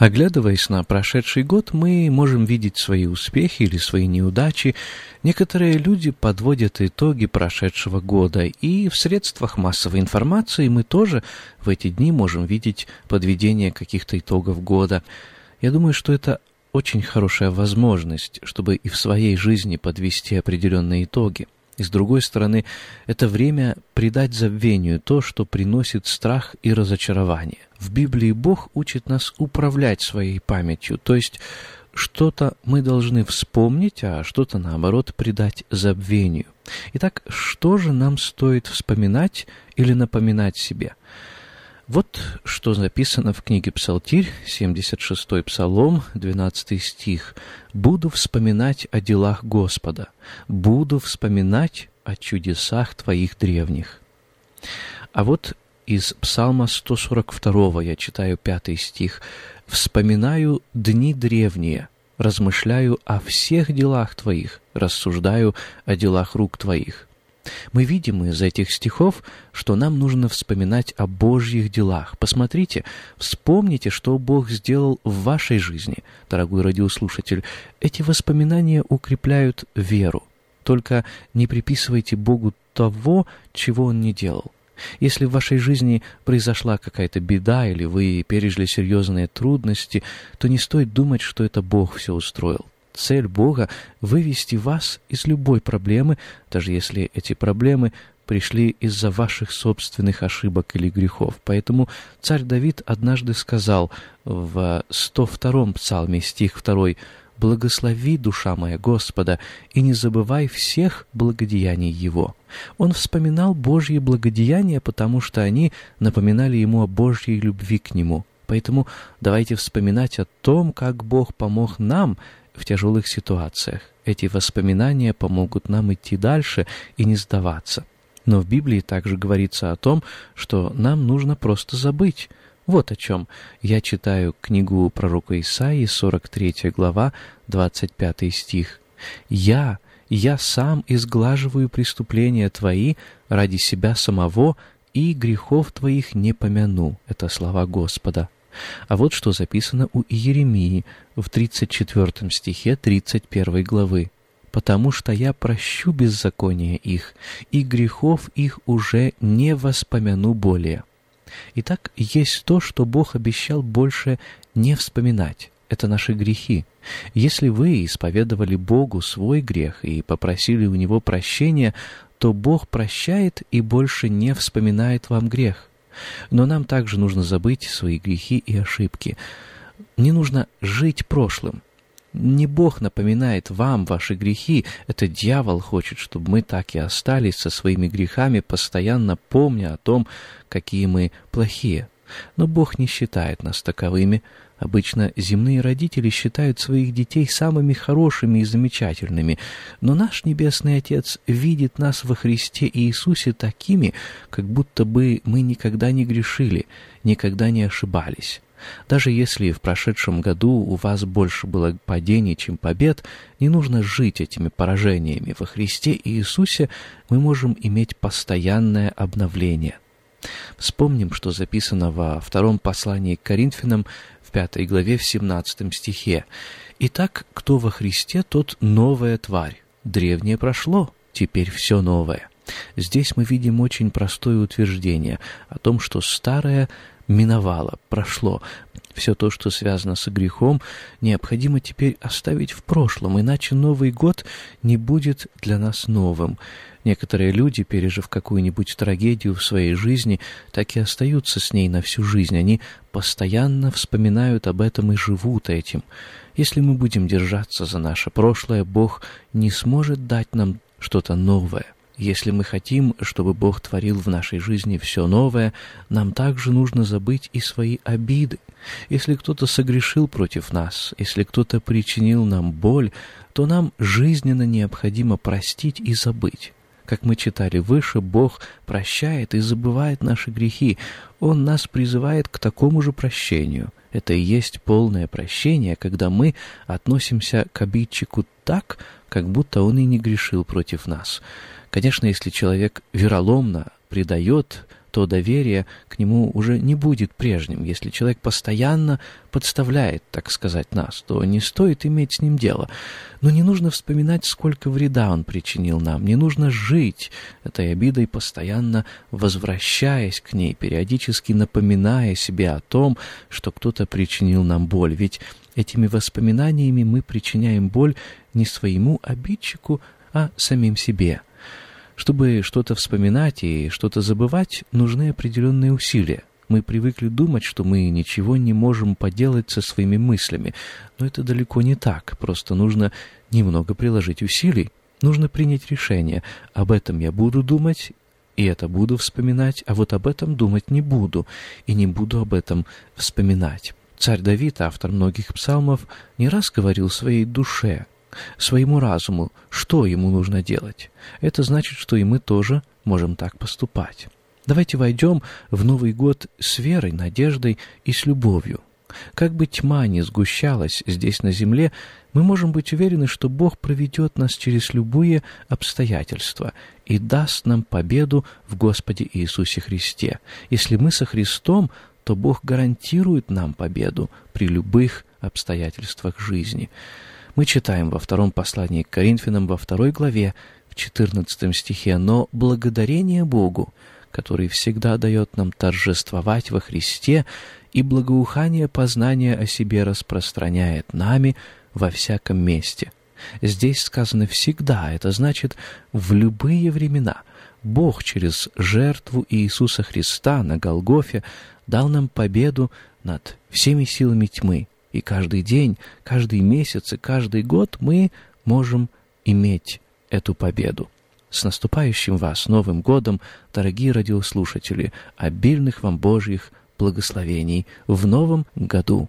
Оглядываясь на прошедший год, мы можем видеть свои успехи или свои неудачи. Некоторые люди подводят итоги прошедшего года, и в средствах массовой информации мы тоже в эти дни можем видеть подведение каких-то итогов года. Я думаю, что это очень хорошая возможность, чтобы и в своей жизни подвести определенные итоги. И с другой стороны, это время предать забвению то, что приносит страх и разочарование. В Библии Бог учит нас управлять своей памятью, то есть что-то мы должны вспомнить, а что-то, наоборот, предать забвению. Итак, что же нам стоит вспоминать или напоминать себе? Вот что записано в книге Псалтирь, 76-й Псалом, 12 стих. «Буду вспоминать о делах Господа, буду вспоминать о чудесах Твоих древних». А вот из Псалма 142 я читаю пятый стих. «Вспоминаю дни древние, размышляю о всех делах Твоих, рассуждаю о делах рук Твоих». Мы видим из этих стихов, что нам нужно вспоминать о Божьих делах. Посмотрите, вспомните, что Бог сделал в вашей жизни, дорогой радиослушатель. Эти воспоминания укрепляют веру. Только не приписывайте Богу того, чего Он не делал. Если в вашей жизни произошла какая-то беда или вы пережили серьезные трудности, то не стоит думать, что это Бог все устроил. Цель Бога — вывести вас из любой проблемы, даже если эти проблемы пришли из-за ваших собственных ошибок или грехов. Поэтому царь Давид однажды сказал в 102-м псалме, стих 2, «Благослови, душа моя, Господа, и не забывай всех благодеяний Его». Он вспоминал Божьи благодеяния, потому что они напоминали ему о Божьей любви к Нему. Поэтому давайте вспоминать о том, как Бог помог нам в тяжелых ситуациях. Эти воспоминания помогут нам идти дальше и не сдаваться. Но в Библии также говорится о том, что нам нужно просто забыть. Вот о чем. Я читаю книгу пророка Исаии, 43 глава, 25 стих. «Я, я сам изглаживаю преступления твои ради себя самого, и грехов твоих не помяну». Это слова Господа. А вот что записано у Иеремии в 34 стихе 31 главы. «Потому что я прощу беззаконие их, и грехов их уже не воспомяну более». Итак, есть то, что Бог обещал больше не вспоминать. Это наши грехи. Если вы исповедовали Богу свой грех и попросили у Него прощения, то Бог прощает и больше не вспоминает вам грех. Но нам также нужно забыть свои грехи и ошибки. Не нужно жить прошлым. Не Бог напоминает вам ваши грехи, это дьявол хочет, чтобы мы так и остались со своими грехами, постоянно помня о том, какие мы плохие. Но Бог не считает нас таковыми. Обычно земные родители считают своих детей самыми хорошими и замечательными, но наш Небесный Отец видит нас во Христе Иисусе такими, как будто бы мы никогда не грешили, никогда не ошибались. Даже если в прошедшем году у вас больше было падений, чем побед, не нужно жить этими поражениями. Во Христе Иисусе мы можем иметь постоянное обновление. Вспомним, что записано во втором послании к Коринфянам в пятой главе в семнадцатом стихе. «Итак, кто во Христе, тот новая тварь. Древнее прошло, теперь все новое». Здесь мы видим очень простое утверждение о том, что старое миновало, прошло. Все то, что связано с грехом, необходимо теперь оставить в прошлом, иначе Новый год не будет для нас новым. Некоторые люди, пережив какую-нибудь трагедию в своей жизни, так и остаются с ней на всю жизнь. Они постоянно вспоминают об этом и живут этим. Если мы будем держаться за наше прошлое, Бог не сможет дать нам что-то новое. Если мы хотим, чтобы Бог творил в нашей жизни все новое, нам также нужно забыть и свои обиды. Если кто-то согрешил против нас, если кто-то причинил нам боль, то нам жизненно необходимо простить и забыть. Как мы читали выше, Бог прощает и забывает наши грехи. Он нас призывает к такому же прощению. Это и есть полное прощение, когда мы относимся к обидчику так, как будто он и не грешил против нас. Конечно, если человек вероломно предает, то доверие к нему уже не будет прежним. Если человек постоянно подставляет, так сказать, нас, то не стоит иметь с ним дело. Но не нужно вспоминать, сколько вреда он причинил нам. Не нужно жить этой обидой, постоянно возвращаясь к ней, периодически напоминая себе о том, что кто-то причинил нам боль. Ведь этими воспоминаниями мы причиняем боль не своему обидчику, а самим себе. Чтобы что-то вспоминать и что-то забывать, нужны определенные усилия. Мы привыкли думать, что мы ничего не можем поделать со своими мыслями, но это далеко не так, просто нужно немного приложить усилий. Нужно принять решение. Об этом я буду думать, и это буду вспоминать, а вот об этом думать не буду, и не буду об этом вспоминать. Царь Давид, автор многих псалмов, не раз говорил своей душе, своему разуму, что ему нужно делать. Это значит, что и мы тоже можем так поступать. Давайте войдем в Новый год с верой, надеждой и с любовью. Как бы тьма ни сгущалась здесь на земле, мы можем быть уверены, что Бог проведет нас через любые обстоятельства и даст нам победу в Господе Иисусе Христе. Если мы со Христом, то Бог гарантирует нам победу при любых обстоятельствах жизни. Мы читаем во втором послании к Коринфянам во второй главе, в 14 стихе, «Но благодарение Богу, который всегда дает нам торжествовать во Христе, и благоухание познания о себе распространяет нами во всяком месте». Здесь сказано «всегда», это значит «в любые времена», Бог через жертву Иисуса Христа на Голгофе дал нам победу над всеми силами тьмы. И каждый день, каждый месяц и каждый год мы можем иметь эту победу. С наступающим вас Новым годом, дорогие радиослушатели, обильных вам Божьих благословений в новом году.